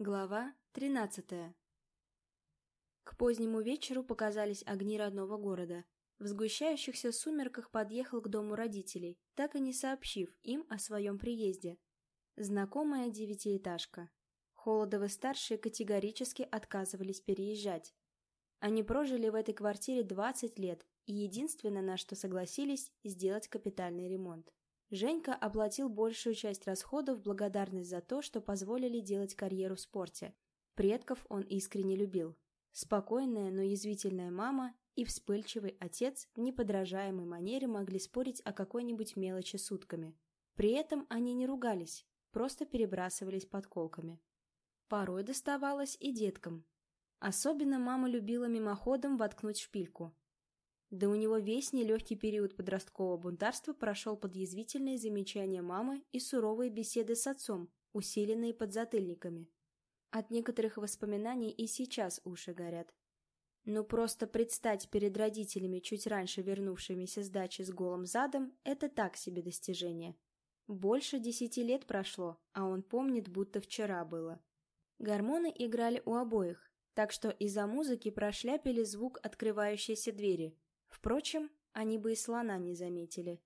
Глава 13 К позднему вечеру показались огни родного города. В сгущающихся сумерках подъехал к дому родителей, так и не сообщив им о своем приезде. Знакомая девятиэтажка. Холодовы-старшие категорически отказывались переезжать. Они прожили в этой квартире 20 лет, и единственное, на что согласились, сделать капитальный ремонт. Женька оплатил большую часть расходов в благодарность за то, что позволили делать карьеру в спорте. Предков он искренне любил. Спокойная, но язвительная мама и вспыльчивый отец в неподражаемой манере могли спорить о какой-нибудь мелочи сутками. При этом они не ругались, просто перебрасывались подколками. Порой доставалось и деткам. Особенно мама любила мимоходом воткнуть шпильку. Да у него весь нелегкий период подросткового бунтарства прошел под язвительные замечания мамы и суровые беседы с отцом, усиленные подзатыльниками. От некоторых воспоминаний и сейчас уши горят. Но просто предстать перед родителями, чуть раньше вернувшимися с дачи с голым задом, это так себе достижение. Больше десяти лет прошло, а он помнит, будто вчера было. Гормоны играли у обоих, так что из-за музыки прошляпили звук открывающейся двери, Впрочем, они бы и слона не заметили.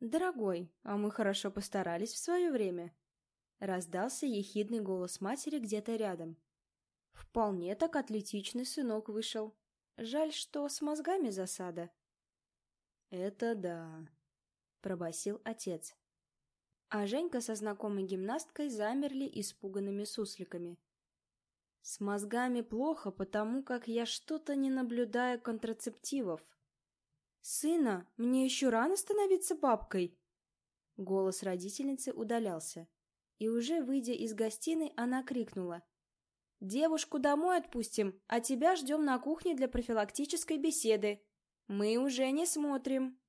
«Дорогой, а мы хорошо постарались в свое время», — раздался ехидный голос матери где-то рядом. «Вполне так атлетичный сынок вышел. Жаль, что с мозгами засада». «Это да», — пробасил отец. А Женька со знакомой гимнасткой замерли испуганными сусликами. «С мозгами плохо, потому как я что-то не наблюдаю контрацептивов», «Сына, мне еще рано становиться бабкой!» Голос родительницы удалялся. И уже выйдя из гостиной, она крикнула. «Девушку домой отпустим, а тебя ждем на кухне для профилактической беседы. Мы уже не смотрим».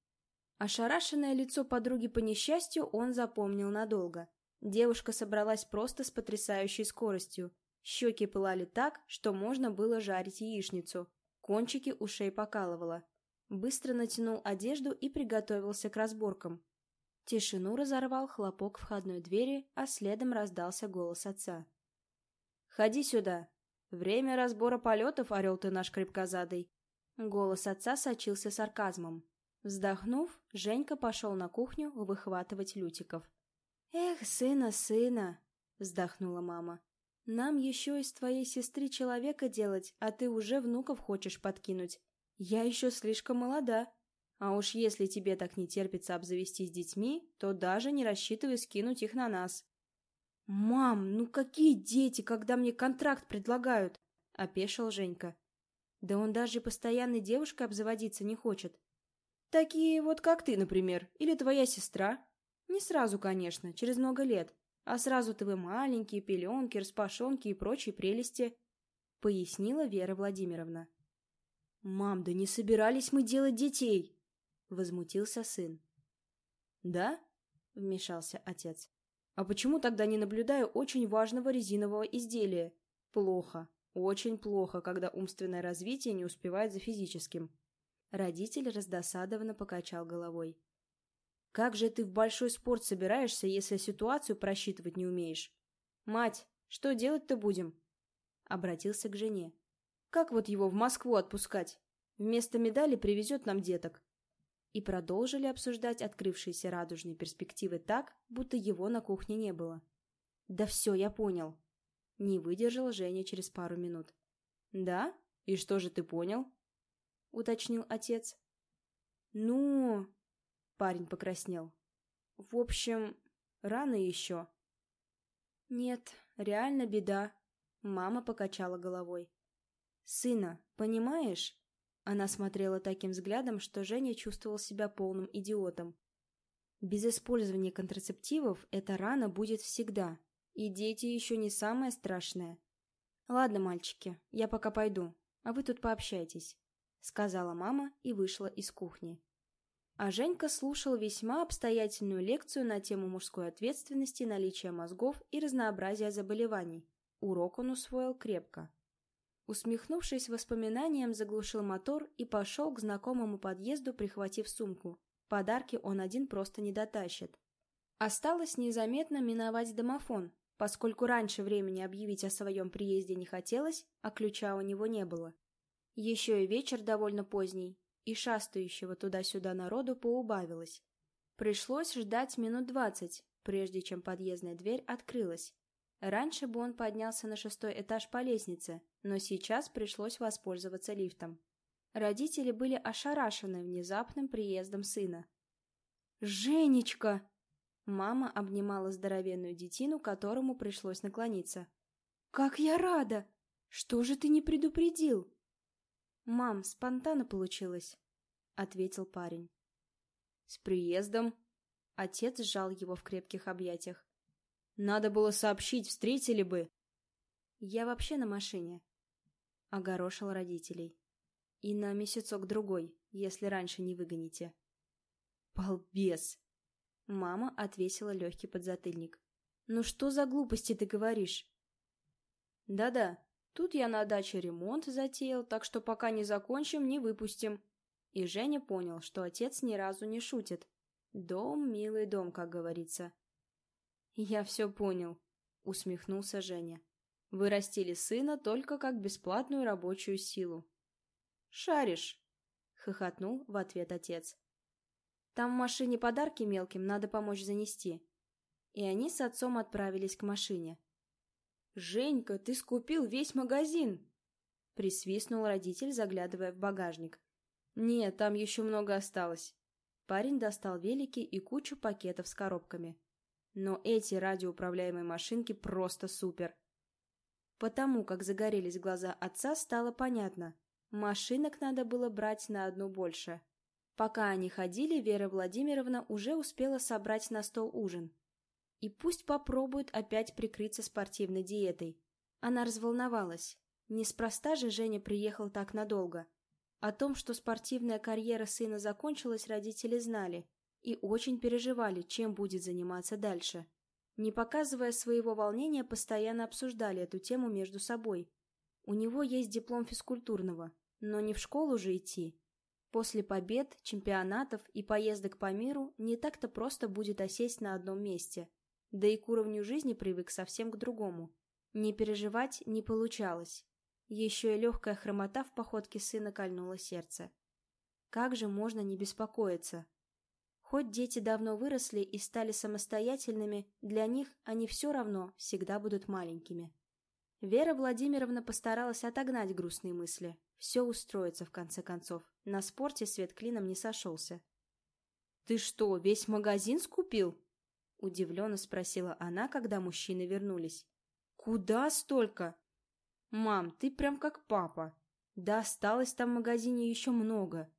Ошарашенное лицо подруги по несчастью он запомнил надолго. Девушка собралась просто с потрясающей скоростью. Щеки пылали так, что можно было жарить яичницу. Кончики ушей покалывало. Быстро натянул одежду и приготовился к разборкам. Тишину разорвал хлопок входной двери, а следом раздался голос отца. «Ходи сюда! Время разбора полетов, орел ты наш крепкозадый!» Голос отца сочился сарказмом. Вздохнув, Женька пошел на кухню выхватывать лютиков. «Эх, сына, сына!» — вздохнула мама. «Нам еще из твоей сестры человека делать, а ты уже внуков хочешь подкинуть. Я еще слишком молода. А уж если тебе так не терпится обзавестись детьми, то даже не рассчитывай скинуть их на нас. «Мам, ну какие дети, когда мне контракт предлагают?» — опешил Женька. «Да он даже постоянной девушкой обзаводиться не хочет». «Такие вот, как ты, например, или твоя сестра?» «Не сразу, конечно, через много лет, а сразу-то вы маленькие, пеленки, распашонки и прочие прелести», — пояснила Вера Владимировна. «Мам, да не собирались мы делать детей!» — возмутился сын. «Да?» — вмешался отец. «А почему тогда не наблюдаю очень важного резинового изделия? Плохо, очень плохо, когда умственное развитие не успевает за физическим». Родитель раздосадованно покачал головой. «Как же ты в большой спорт собираешься, если ситуацию просчитывать не умеешь? Мать, что делать-то будем?» Обратился к жене. Как вот его в Москву отпускать? Вместо медали привезет нам деток. И продолжили обсуждать открывшиеся радужные перспективы так, будто его на кухне не было. Да все, я понял. Не выдержал Женя через пару минут. Да? И что же ты понял? Уточнил отец. Ну... Парень покраснел. В общем, рано еще. Нет, реально беда. Мама покачала головой. «Сына, понимаешь?» Она смотрела таким взглядом, что Женя чувствовал себя полным идиотом. «Без использования контрацептивов эта рана будет всегда, и дети еще не самое страшное. Ладно, мальчики, я пока пойду, а вы тут пообщайтесь», — сказала мама и вышла из кухни. А Женька слушал весьма обстоятельную лекцию на тему мужской ответственности, наличия мозгов и разнообразия заболеваний. Урок он усвоил крепко. Усмехнувшись воспоминанием, заглушил мотор и пошел к знакомому подъезду, прихватив сумку. Подарки он один просто не дотащит. Осталось незаметно миновать домофон, поскольку раньше времени объявить о своем приезде не хотелось, а ключа у него не было. Еще и вечер довольно поздний, и шастающего туда-сюда народу поубавилось. Пришлось ждать минут двадцать, прежде чем подъездная дверь открылась. Раньше бы он поднялся на шестой этаж по лестнице, но сейчас пришлось воспользоваться лифтом. Родители были ошарашены внезапным приездом сына. «Женечка!» Мама обнимала здоровенную детину, которому пришлось наклониться. «Как я рада! Что же ты не предупредил?» «Мам, спонтанно получилось», — ответил парень. «С приездом!» Отец сжал его в крепких объятиях. «Надо было сообщить, встретили бы!» «Я вообще на машине», — огорошил родителей. «И на месяцок-другой, если раньше не выгоните». «Балбес!» Мама отвесила легкий подзатыльник. «Ну что за глупости ты говоришь?» «Да-да, тут я на даче ремонт затеял, так что пока не закончим, не выпустим». И Женя понял, что отец ни разу не шутит. Дом, милый дом, как говорится. «Я все понял», — усмехнулся Женя. «Вы растили сына только как бесплатную рабочую силу». «Шаришь», — хохотнул в ответ отец. Там в машине подарки мелким надо помочь занести. И они с отцом отправились к машине. «Женька, ты скупил весь магазин!» Присвистнул родитель, заглядывая в багажник. «Нет, там еще много осталось». Парень достал велики и кучу пакетов с коробками. Но эти радиоуправляемые машинки просто супер. Потому как загорелись глаза отца, стало понятно. Машинок надо было брать на одну больше. Пока они ходили, Вера Владимировна уже успела собрать на стол ужин. И пусть попробует опять прикрыться спортивной диетой. Она разволновалась. Неспроста же Женя приехал так надолго. О том, что спортивная карьера сына закончилась, родители знали и очень переживали, чем будет заниматься дальше. Не показывая своего волнения, постоянно обсуждали эту тему между собой. У него есть диплом физкультурного, но не в школу же идти. После побед, чемпионатов и поездок по миру не так-то просто будет осесть на одном месте. Да и к уровню жизни привык совсем к другому. Не переживать не получалось. Еще и легкая хромота в походке сына кольнула сердце. Как же можно не беспокоиться? Хоть дети давно выросли и стали самостоятельными, для них они все равно всегда будут маленькими. Вера Владимировна постаралась отогнать грустные мысли. Все устроится в конце концов. На спорте свет клином не сошелся. «Ты что, весь магазин скупил?» Удивленно спросила она, когда мужчины вернулись. «Куда столько?» «Мам, ты прям как папа. Да осталось там в магазине еще много»,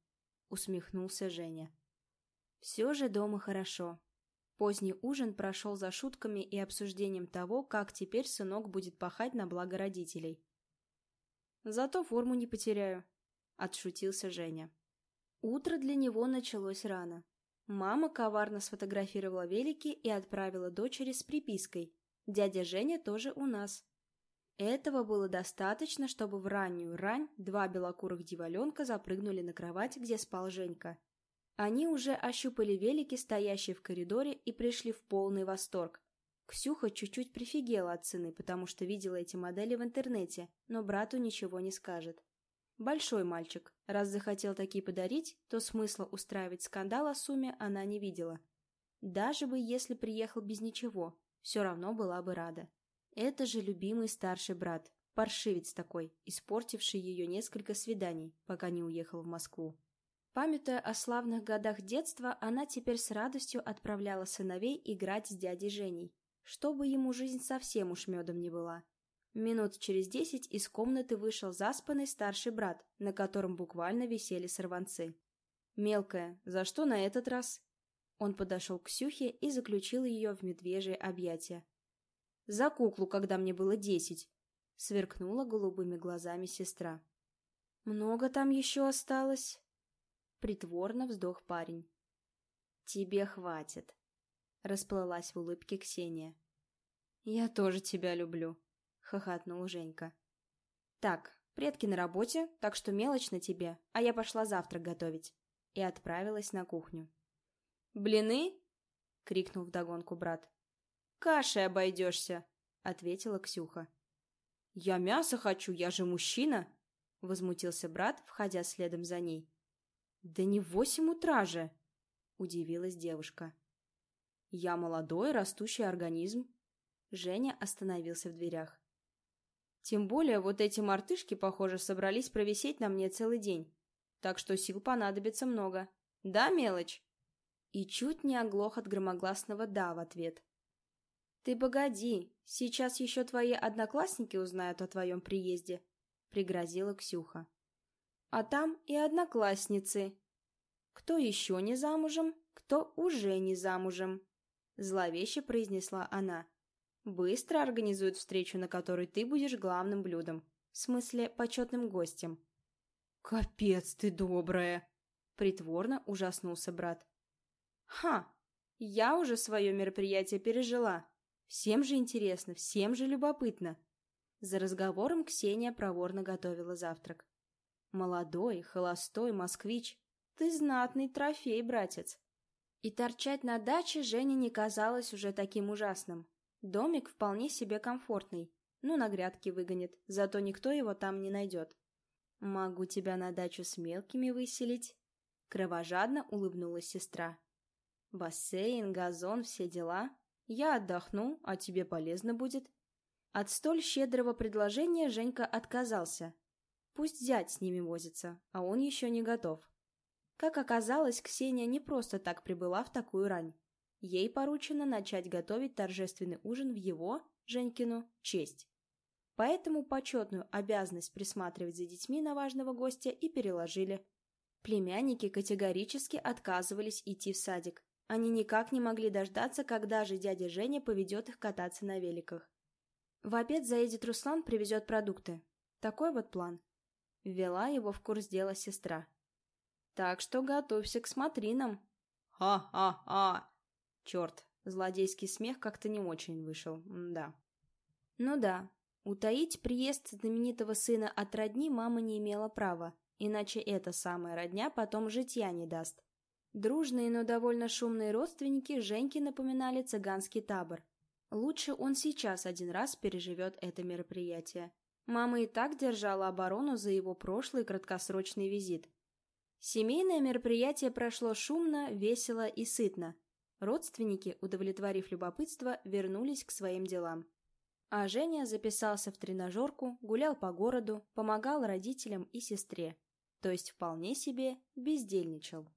усмехнулся Женя. Все же дома хорошо. Поздний ужин прошел за шутками и обсуждением того, как теперь сынок будет пахать на благо родителей. Зато форму не потеряю», — отшутился Женя. Утро для него началось рано. Мама коварно сфотографировала велики и отправила дочери с припиской «Дядя Женя тоже у нас». Этого было достаточно, чтобы в раннюю рань два белокурых диваленка запрыгнули на кровать, где спал Женька. Они уже ощупали велики, стоящие в коридоре, и пришли в полный восторг. Ксюха чуть-чуть прифигела от цены, потому что видела эти модели в интернете, но брату ничего не скажет. Большой мальчик. Раз захотел такие подарить, то смысла устраивать скандал о сумме она не видела. Даже бы если приехал без ничего, все равно была бы рада. Это же любимый старший брат, паршивец такой, испортивший ее несколько свиданий, пока не уехал в Москву. Памятуя о славных годах детства, она теперь с радостью отправляла сыновей играть с дядей Женей, чтобы ему жизнь совсем уж медом не была. Минут через десять из комнаты вышел заспанный старший брат, на котором буквально висели сорванцы. «Мелкая, за что на этот раз?» Он подошел к Ксюхе и заключил ее в медвежье объятия. «За куклу, когда мне было десять!» — сверкнула голубыми глазами сестра. «Много там еще осталось?» Притворно вздох парень. «Тебе хватит», Расплылась в улыбке Ксения. «Я тоже тебя люблю», — хохотнул Женька. «Так, предки на работе, так что мелочь на тебе, а я пошла завтрак готовить». И отправилась на кухню. «Блины?» — крикнул вдогонку брат. «Кашей обойдешься», ответила Ксюха. «Я мясо хочу, я же мужчина!» — возмутился брат, входя следом за ней. «Да не в восемь утра же!» — удивилась девушка. «Я молодой, растущий организм». Женя остановился в дверях. «Тем более вот эти мартышки, похоже, собрались провисеть на мне целый день. Так что сил понадобится много. Да, мелочь?» И чуть не оглох от громогласного «да» в ответ. «Ты погоди, сейчас еще твои одноклассники узнают о твоем приезде», — пригрозила Ксюха. «А там и одноклассницы. Кто еще не замужем, кто уже не замужем», — зловеще произнесла она. «Быстро организуют встречу, на которой ты будешь главным блюдом, в смысле почетным гостем». «Капец ты добрая!» — притворно ужаснулся брат. «Ха! Я уже свое мероприятие пережила. Всем же интересно, всем же любопытно. За разговором Ксения проворно готовила завтрак. Молодой, холостой москвич. Ты знатный трофей, братец. И торчать на даче Жене не казалось уже таким ужасным. Домик вполне себе комфортный. Ну, на грядки выгонит, зато никто его там не найдет. «Могу тебя на дачу с мелкими выселить?» Кровожадно улыбнулась сестра. «Бассейн, газон, все дела. Я отдохну, а тебе полезно будет. От столь щедрого предложения Женька отказался. Пусть зять с ними возится, а он еще не готов. Как оказалось, Ксения не просто так прибыла в такую рань. Ей поручено начать готовить торжественный ужин в его, Женькину, честь. Поэтому почетную обязанность присматривать за детьми на важного гостя и переложили. Племянники категорически отказывались идти в садик, они никак не могли дождаться, когда же дядя Женя поведет их кататься на великах. В обед заедет Руслан, привезет продукты. Такой вот план. Ввела его в курс дела сестра. Так что готовься к смотринам. Ха-ха-ха! Черт, злодейский смех как-то не очень вышел, да. Ну да, утаить приезд знаменитого сына от родни мама не имела права, иначе эта самая родня потом житья не даст. Дружные, но довольно шумные родственники Женьке напоминали цыганский табор. Лучше он сейчас один раз переживет это мероприятие. Мама и так держала оборону за его прошлый краткосрочный визит. Семейное мероприятие прошло шумно, весело и сытно. Родственники, удовлетворив любопытство, вернулись к своим делам. А Женя записался в тренажерку, гулял по городу, помогал родителям и сестре. То есть вполне себе бездельничал.